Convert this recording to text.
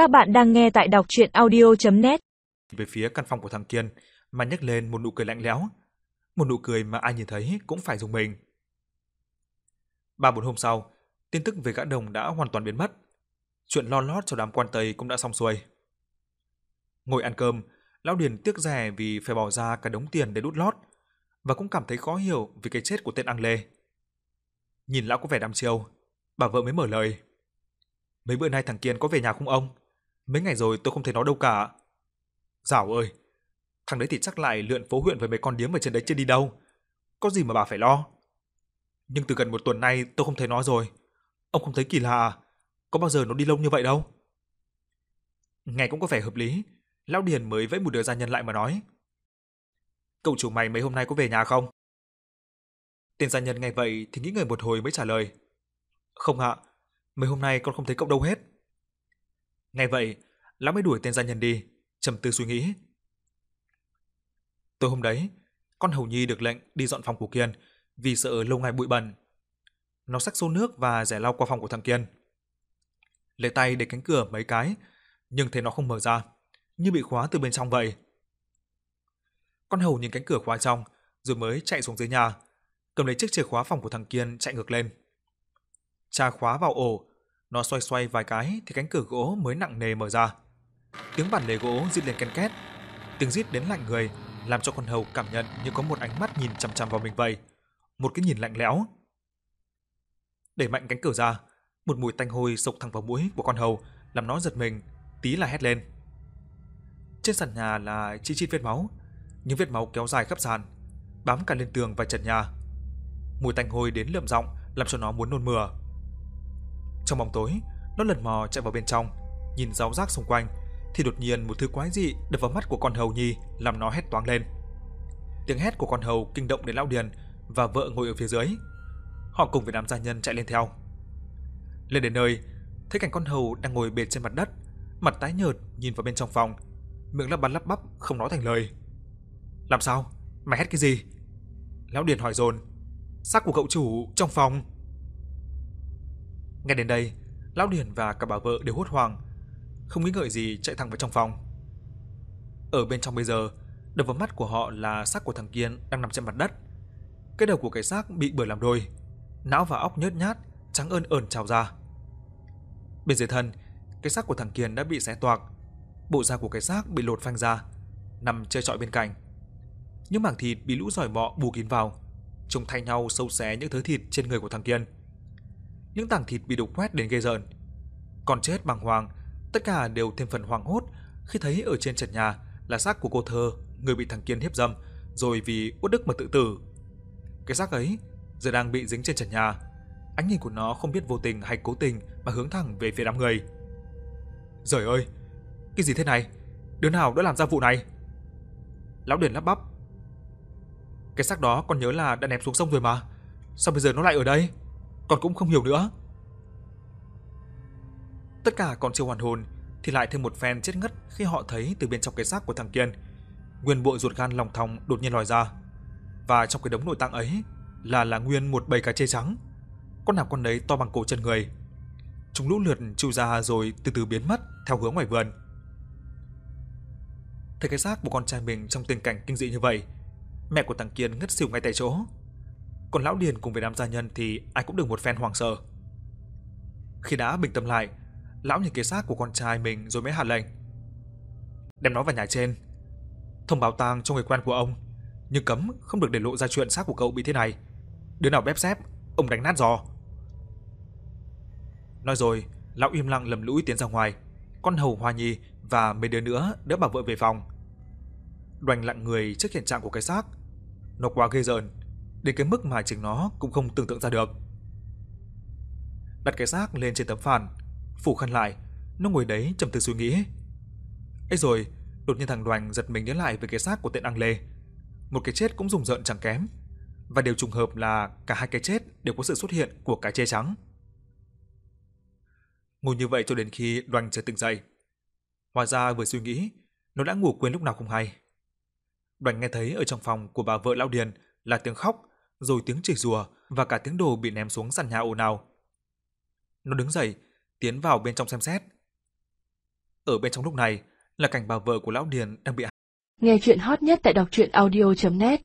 Các bạn đang nghe tại đọc chuyện audio.net Về phía căn phòng của thằng Kiên mà nhắc lên một nụ cười lạnh lẽo. Một nụ cười mà ai nhìn thấy cũng phải dùng mình. Ba bốn hôm sau, tin tức về gã đồng đã hoàn toàn biến mất. Chuyện lo lót cho đám quan Tây cũng đã xong xuôi. Ngồi ăn cơm, Lão Điền tiếc rẻ vì phải bỏ ra cả đống tiền để đút lót và cũng cảm thấy khó hiểu vì cái chết của tên ăn Lê. Nhìn lão có vẻ đăm chiêu, bà vợ mới mở lời. Mấy bữa nay thằng Kiên có về nhà không ông? Mấy ngày rồi tôi không thấy nó đâu cả. Dảo ơi, thằng đấy thì chắc lại lượn phố huyện với mấy con điếm ở trên đấy chưa đi đâu. Có gì mà bà phải lo. Nhưng từ gần một tuần nay tôi không thấy nó rồi. Ông không thấy kỳ lạ à? Có bao giờ nó đi lâu như vậy đâu. Nghe cũng có vẻ hợp lý. Lão Điền mới vẫy một đứa gia nhân lại mà nói. Cậu chủ mày mấy hôm nay có về nhà không? Tên gia nhân nghe vậy thì nghĩ ngợi một hồi mới trả lời. Không ạ, mấy hôm nay con không thấy cậu đâu hết ngay vậy, lão mới đuổi tên gia nhân đi, trầm tư suy nghĩ. Tối hôm đấy, con hầu nhi được lệnh đi dọn phòng của Kiên vì sợ lâu ngày bụi bẩn. Nó xách xô nước và rẻ lau qua phòng của thằng Kiên. Lấy tay để cánh cửa mấy cái, nhưng thấy nó không mở ra, như bị khóa từ bên trong vậy. Con hầu nhìn cánh cửa khóa trong, rồi mới chạy xuống dưới nhà, cầm lấy chiếc chìa khóa phòng của thằng Kiên chạy ngược lên. Tra khóa vào ổ, nó xoay xoay vài cái thì cánh cửa gỗ mới nặng nề mở ra. Tiếng bản lề gỗ rít lên ken két, tiếng rít đến lạnh người, làm cho con hầu cảm nhận như có một ánh mắt nhìn chằm chằm vào mình vậy, một cái nhìn lạnh lẽo. Đẩy mạnh cánh cửa ra, một mùi tanh hôi sộc thẳng vào mũi của con hầu, làm nó giật mình, tí là hét lên. Trên sàn nhà là chi chít vết máu, những vết máu kéo dài khắp sàn, bám cả lên tường và trần nhà. Mùi tanh hôi đến lượm giọng làm cho nó muốn nôn mửa. Trong bóng tối, nó lần mò chạy vào bên trong, nhìn ráo rác xung quanh, thì đột nhiên một thứ quái dị đập vào mắt của con hầu nhi làm nó hét toáng lên. Tiếng hét của con hầu kinh động đến lão điền và vợ ngồi ở phía dưới. Họ cùng với đám gia nhân chạy lên theo. Lên đến nơi, thấy cảnh con hầu đang ngồi bệt trên mặt đất, mặt tái nhợt nhìn vào bên trong phòng, miệng lắp bắp lắp bắp không nói thành lời. Làm sao? Mày hét cái gì? Lão Điền hỏi dồn. Xác của cậu chủ trong phòng. Nghe đến đây, Lão Điền và cả bà vợ đều hốt hoảng, không nghĩ ngợi gì chạy thẳng vào trong phòng. Ở bên trong bây giờ, đập vào mắt của họ là xác của thằng Kiên đang nằm trên mặt đất. Cái đầu của cái xác bị bừa làm đôi, não và óc nhớt nhát, trắng ơn ẩn trào ra. Bên dưới thân, cái xác của thằng Kiên đã bị xé toạc, bộ da của cái xác bị lột phanh ra, nằm chơi trọi bên cạnh. Những mảng thịt bị lũ giỏi bọ bù kín vào, trông thay nhau sâu xé những thứ thịt trên người của thằng Kiên. Những tảng thịt bị đục khoét đến ghê rợn. Còn chết bàng hoàng, tất cả đều thêm phần hoảng hốt khi thấy ở trên trần nhà là xác của cô thơ, người bị thằng Kiên hiếp dâm, rồi vì uất đức mà tự tử. Cái xác ấy giờ đang bị dính trên trần nhà. Ánh nhìn của nó không biết vô tình hay cố tình mà hướng thẳng về phía đám người. Trời ơi, cái gì thế này? Đứa nào đã làm ra vụ này? Lão Điền lắp bắp. Cái xác đó con nhớ là đã ném xuống sông rồi mà. Sao bây giờ nó lại ở đây? Con cũng không hiểu nữa. Tất cả còn chưa hoàn hồn thì lại thêm một phen chết ngất khi họ thấy từ bên trong cái xác của thằng Kiên, nguyên bộ ruột gan lòng thòng đột nhiên lòi ra. Và trong cái đống nội tạng ấy là là nguyên một bầy cá chê trắng. Con nào con đấy to bằng cổ chân người. Chúng lũ lượt chui ra rồi từ từ biến mất theo hướng ngoài vườn. Thấy cái xác của con trai mình trong tình cảnh kinh dị như vậy, mẹ của thằng Kiên ngất xỉu ngay tại chỗ. Còn lão Điền cùng với đám gia nhân thì ai cũng được một phen hoảng sợ. Khi đã bình tâm lại, lão nhìn cái xác của con trai mình rồi mới hạ lệnh. Đem nó vào nhà trên, thông báo tang cho người quen của ông, nhưng cấm không được để lộ ra chuyện xác của cậu bị thế này. Đứa nào bếp xép, ông đánh nát giò. Nói rồi, lão im lặng lầm lũi tiến ra ngoài. Con hầu Hoa Nhi và mấy đứa nữa đỡ bà vợ về phòng. Đoành lặng người trước hiện trạng của cái xác. Nó quá ghê rợn, đến cái mức mà chính nó cũng không tưởng tượng ra được. Đặt cái xác lên trên tấm phản, phủ khăn lại, nó ngồi đấy trầm tư suy nghĩ. Ấy rồi, đột nhiên thằng Đoành giật mình nhớ lại về cái xác của tên Ang Lê. Một cái chết cũng rùng rợn chẳng kém, và điều trùng hợp là cả hai cái chết đều có sự xuất hiện của cái chê trắng. Ngồi như vậy cho đến khi Đoành chợt tỉnh dậy. Hóa ra vừa suy nghĩ, nó đã ngủ quên lúc nào không hay. Đoành nghe thấy ở trong phòng của bà vợ lão Điền là tiếng khóc, rồi tiếng chửi rủa và cả tiếng đồ bị ném xuống sàn nhà ồn ào. Nó đứng dậy, tiến vào bên trong xem xét. ở bên trong lúc này là cảnh bà vợ của lão Điền đang bị Nghe chuyện hot nhất tại đọc truyện audio.net